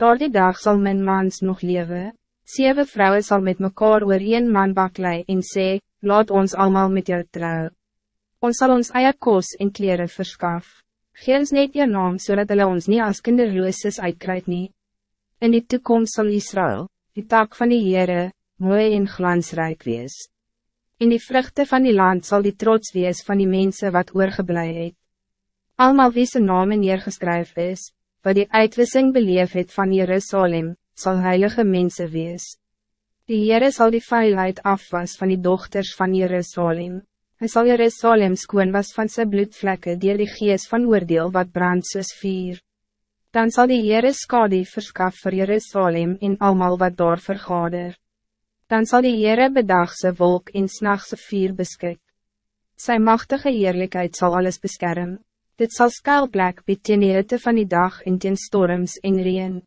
Door die dag zal mijn mans nog leven. Zeven vrouwen zal met mekaar oor een man baklei en sê, laat ons allemaal met jou trouw. Ons zal ons eie kos en kleren verskaf. Geens net je naam, zodat so hulle ons niet als kinderlooses uitkruid nie. In die toekomst zal Israël, die tak van die Heere, mooi en glansrijk wees. In die vruchten van die land zal die trots wees van die mensen wat oorgeblij het. Almal wie zijn naam neergeskryf is, wat die uitwissing beleef het van Jerusalem, zal heilige mensen wees. Die Heere zal die vuilheid afwas van die dochters van Jerusalem. Hij zal Jerusalem skoon was van zijn bloedvlekken die die gees van oordeel wat brand soos vier. Dan zal die Heere skade verskaf voor Jerusalem in almal wat daar vergader. Dan zal die Heere bedagse wolk in s'nachtse vier beskik. Zijn machtige eerlijkheid zal alles beschermen. Dit zal skuilplek bied teen die hitte van die dag en teen storms en reen.